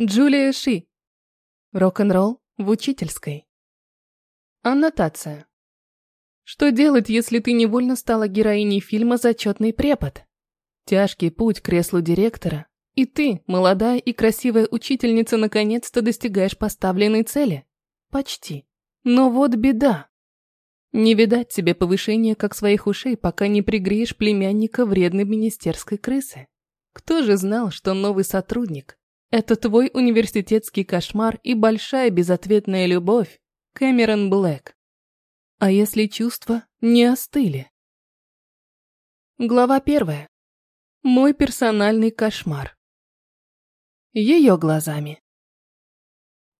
Джулия Ши. Рок-н-ролл в учительской. Аннотация. Что делать, если ты невольно стала героиней фильма «Зачетный препод»? Тяжкий путь к креслу директора, и ты, молодая и красивая учительница, наконец-то достигаешь поставленной цели. Почти. Но вот беда. Не видать тебе повышения как своих ушей, пока не пригреешь племянника вредной министерской крысы. Кто же знал, что новый сотрудник – это твой университетский кошмар и большая безответная любовь, Кэмерон Блэк? А если чувства не остыли? Глава первая. Мой персональный кошмар. Ее глазами.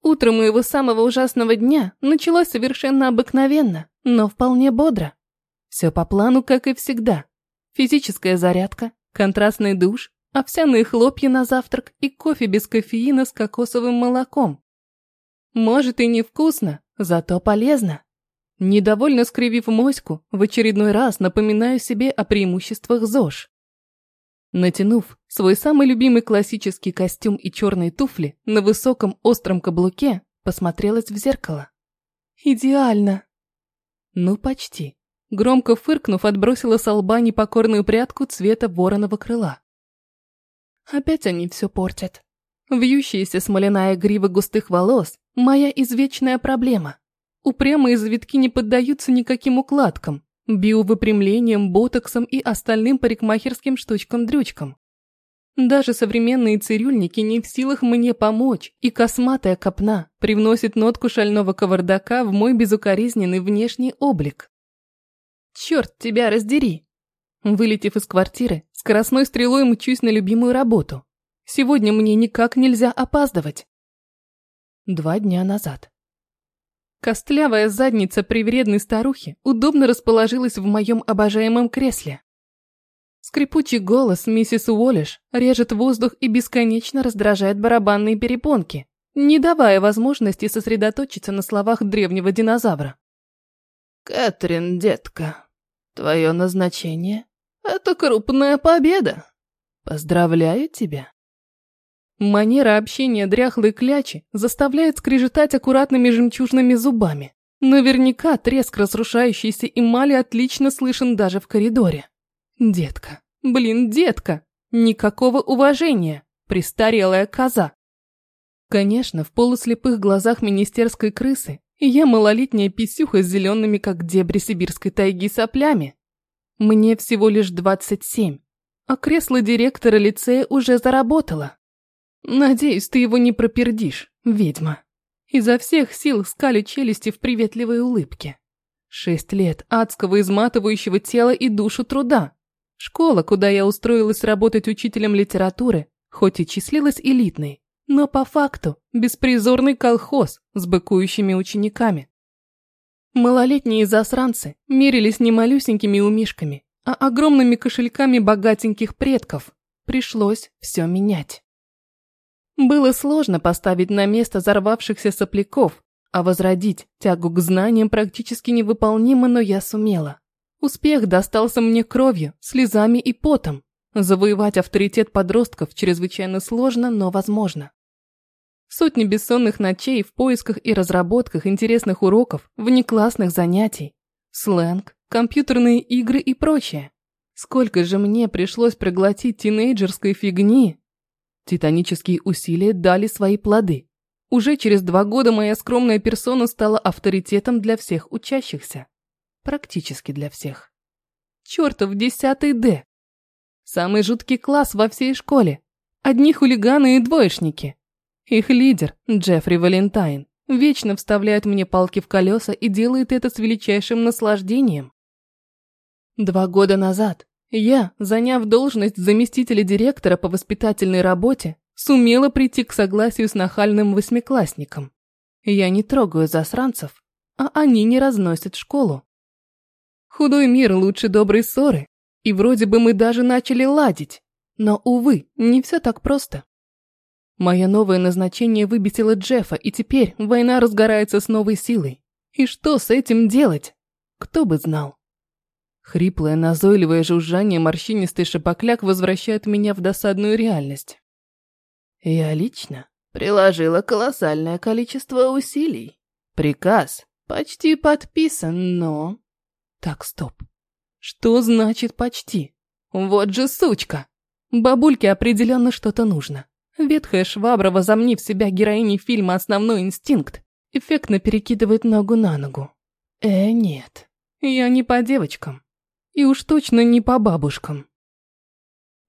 Утро моего самого ужасного дня началось совершенно обыкновенно, но вполне бодро. Все по плану, как и всегда. Физическая зарядка, контрастный душ, овсяные хлопья на завтрак и кофе без кофеина с кокосовым молоком. Может и невкусно, зато полезно. Недовольно скривив моську, в очередной раз напоминаю себе о преимуществах ЗОЖ. Натянув свой самый любимый классический костюм и черные туфли на высоком остром каблуке, посмотрелась в зеркало. Идеально. Ну, почти. Громко фыркнув, отбросила с лба непокорную прядку цвета вороного крыла. Опять они все портят. Вьющаяся смоляная грива густых волос – моя извечная проблема. Упрямые завитки не поддаются никаким укладкам, биовыпрямлением, ботоксом и остальным парикмахерским штучкам-дрючкам. Даже современные цирюльники не в силах мне помочь, и косматая копна привносит нотку шального кавардака в мой безукоризненный внешний облик. Черт тебя раздери! Вылетев из квартиры, скоростной стрелой мчусь на любимую работу. Сегодня мне никак нельзя опаздывать. Два дня назад. Костлявая задница привредной старухи удобно расположилась в моем обожаемом кресле. Скрипучий голос миссис Уоллиш режет воздух и бесконечно раздражает барабанные перепонки, не давая возможности сосредоточиться на словах древнего динозавра. «Кэтрин, детка, твое назначение — это крупная победа. Поздравляю тебя!» Манера общения дряхлой клячи заставляет скрежетать аккуратными жемчужными зубами. Наверняка треск разрушающейся эмали отлично слышен даже в коридоре. Детка, блин, детка, никакого уважения, престарелая коза. Конечно, в полуслепых глазах министерской крысы я малолетняя писюха с зелеными, как дебри сибирской тайги, соплями. Мне всего лишь 27, а кресло директора лицея уже заработало. Надеюсь, ты его не пропердишь, ведьма. Изо всех сил скалю челюсти в приветливой улыбке. Шесть лет адского изматывающего тела и душу труда. Школа, куда я устроилась работать учителем литературы, хоть и числилась элитной, но по факту беспризорный колхоз с быкующими учениками. Малолетние засранцы мерились не малюсенькими умишками, а огромными кошельками богатеньких предков. Пришлось все менять. Было сложно поставить на место взорвавшихся сопляков, а возродить тягу к знаниям практически невыполнимо, но я сумела. Успех достался мне кровью, слезами и потом. Завоевать авторитет подростков чрезвычайно сложно, но возможно. Сотни бессонных ночей в поисках и разработках интересных уроков, внеклассных занятий, сленг, компьютерные игры и прочее. Сколько же мне пришлось проглотить тинейджерской фигни, Титанические усилия дали свои плоды. Уже через два года моя скромная персона стала авторитетом для всех учащихся. Практически для всех. Чертов десятый Д. Самый жуткий класс во всей школе. Одни хулиганы и двоечники. Их лидер, Джеффри Валентайн, вечно вставляет мне палки в колеса и делает это с величайшим наслаждением. Два года назад я, заняв должность заместителя директора по воспитательной работе, сумела прийти к согласию с нахальным восьмиклассником. Я не трогаю засранцев, а они не разносят школу. Худой мир лучше доброй ссоры, и вроде бы мы даже начали ладить. Но, увы, не все так просто. Мое новое назначение выбесило Джеффа, и теперь война разгорается с новой силой. И что с этим делать? Кто бы знал. Хриплое, назойливое жужжание морщинистый шапокляк возвращает меня в досадную реальность. Я лично Приложила колоссальное количество усилий. Приказ почти подписан, но... Так, стоп. Что значит почти? Вот же сучка! Бабульке определенно что-то нужно. Ветхая швабра, возомнив себя героиней фильма «Основной инстинкт», эффектно перекидывает ногу на ногу. Э, нет. Я не по девочкам. И уж точно не по бабушкам.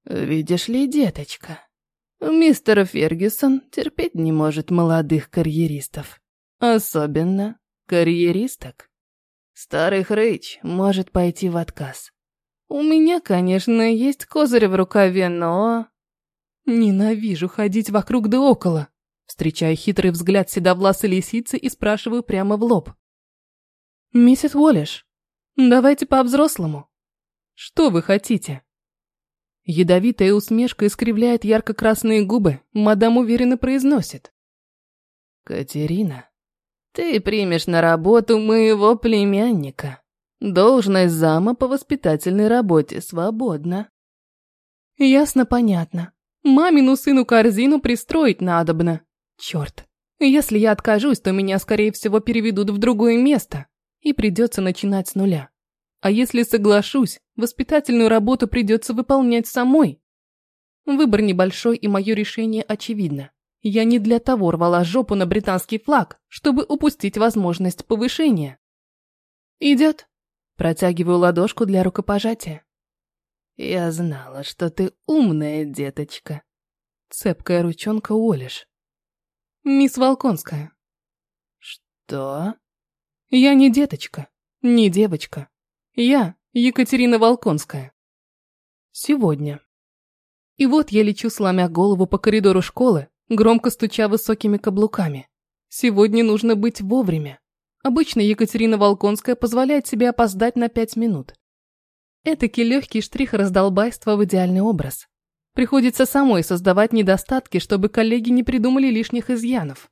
Видишь ли, деточка, мистер Фергюсон терпеть не может молодых карьеристов. Особенно карьеристок. Старый хрыч может пойти в отказ. У меня, конечно, есть козырь в рукаве, но... Ненавижу ходить вокруг да около. Встречаю хитрый взгляд седовласой лисицы и спрашиваю прямо в лоб. «Миссис Уоллиш, давайте по-взрослому. Что вы хотите?» Ядовитая усмешка искривляет ярко-красные губы, мадам уверенно произносит. «Катерина, ты примешь на работу моего племянника. Должность зама по воспитательной работе свободна». «Ясно, понятно. Мамину сыну корзину пристроить надобно. Черт, если я откажусь, то меня, скорее всего, переведут в другое место, и придется начинать с нуля. А если соглашусь, воспитательную работу придется выполнять самой. Выбор небольшой, и мое решение очевидно. Я не для того рвала жопу на британский флаг, чтобы упустить возможность повышения. Идет. Протягиваю ладошку для рукопожатия. Я знала, что ты умная деточка. Цепкая ручонка Олиш. Мисс Волконская. Что? Я не деточка, не девочка. Я Екатерина Волконская. Сегодня. И вот я лечу, сломя голову по коридору школы, громко стуча высокими каблуками. Сегодня нужно быть вовремя. Обычно Екатерина Волконская позволяет себе опоздать на пять минут. Этакий легкий штрих раздолбайства в идеальный образ. Приходится самой создавать недостатки, чтобы коллеги не придумали лишних изъянов.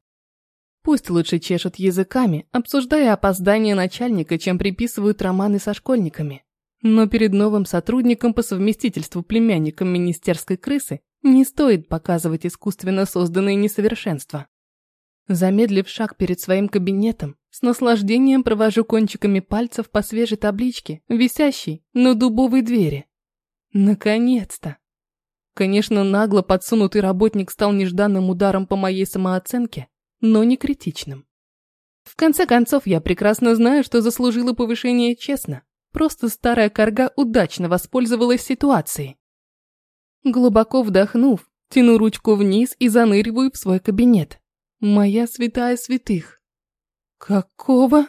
Пусть лучше чешут языками, обсуждая опоздание начальника, чем приписывают романы со школьниками. Но перед новым сотрудником по совместительству племянником министерской крысы не стоит показывать искусственно созданные несовершенства. Замедлив шаг перед своим кабинетом, с наслаждением провожу кончиками пальцев по свежей табличке, висящей на дубовой двери. Наконец-то! Конечно, нагло подсунутый работник стал нежданным ударом по моей самооценке, но не критичным. В конце концов, я прекрасно знаю, что заслужила повышение честно. Просто старая корга удачно воспользовалась ситуацией. Глубоко вдохнув, тяну ручку вниз и заныриваю в свой кабинет. Моя святая святых. Какого?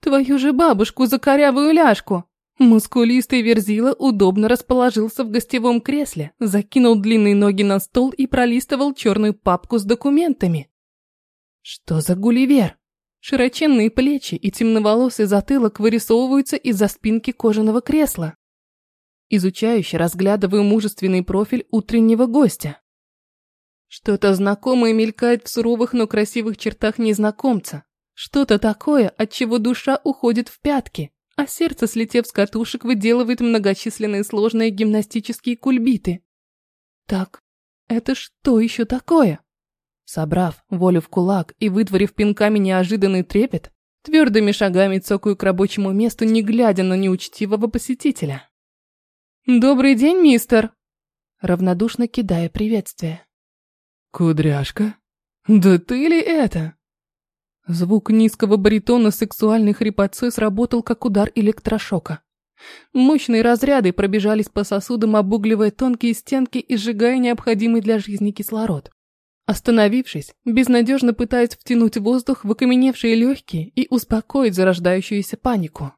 Твою же бабушку за корявую ляжку. Мускулистый верзила удобно расположился в гостевом кресле, закинул длинные ноги на стол и пролистывал черную папку с документами. Что за гулливер? Широченные плечи и темноволосый затылок вырисовываются из-за спинки кожаного кресла. Изучающе разглядываю мужественный профиль утреннего гостя. Что-то знакомое мелькает в суровых, но красивых чертах незнакомца. Что-то такое, от чего душа уходит в пятки, а сердце, слетев с катушек, выделывает многочисленные сложные гимнастические кульбиты. Так, это что еще такое? Собрав волю в кулак и вытворив пинками неожиданный трепет, твердыми шагами цокаю к рабочему месту, не глядя на неучтивого посетителя. «Добрый день, мистер!» Равнодушно кидая приветствие. «Кудряшка? Да ты ли это?» Звук низкого баритона сексуальной хрипотцы сработал как удар электрошока. Мощные разряды пробежались по сосудам, обугливая тонкие стенки и сжигая необходимый для жизни кислород. Остановившись, безнадежно пытаясь втянуть воздух в окаменевшие легкие и успокоить зарождающуюся панику.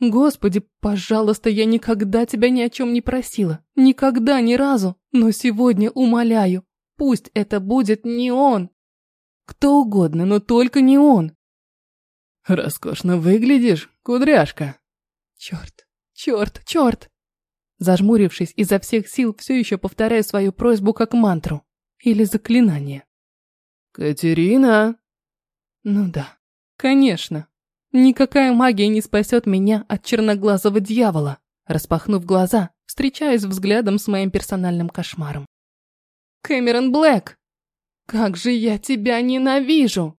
Господи, пожалуйста, я никогда тебя ни о чем не просила. Никогда, ни разу. Но сегодня умоляю, пусть это будет не он. Кто угодно, но только не он. Роскошно выглядишь, кудряшка. Черт, черт, черт. Зажмурившись изо всех сил, все еще повторяю свою просьбу как мантру. Или заклинание. «Катерина!» Ну да, конечно. Никакая магия не спасет меня от черноглазого дьявола, распахнув глаза, встречаясь взглядом с моим персональным кошмаром. Кэмерон Блэк! Как же я тебя ненавижу!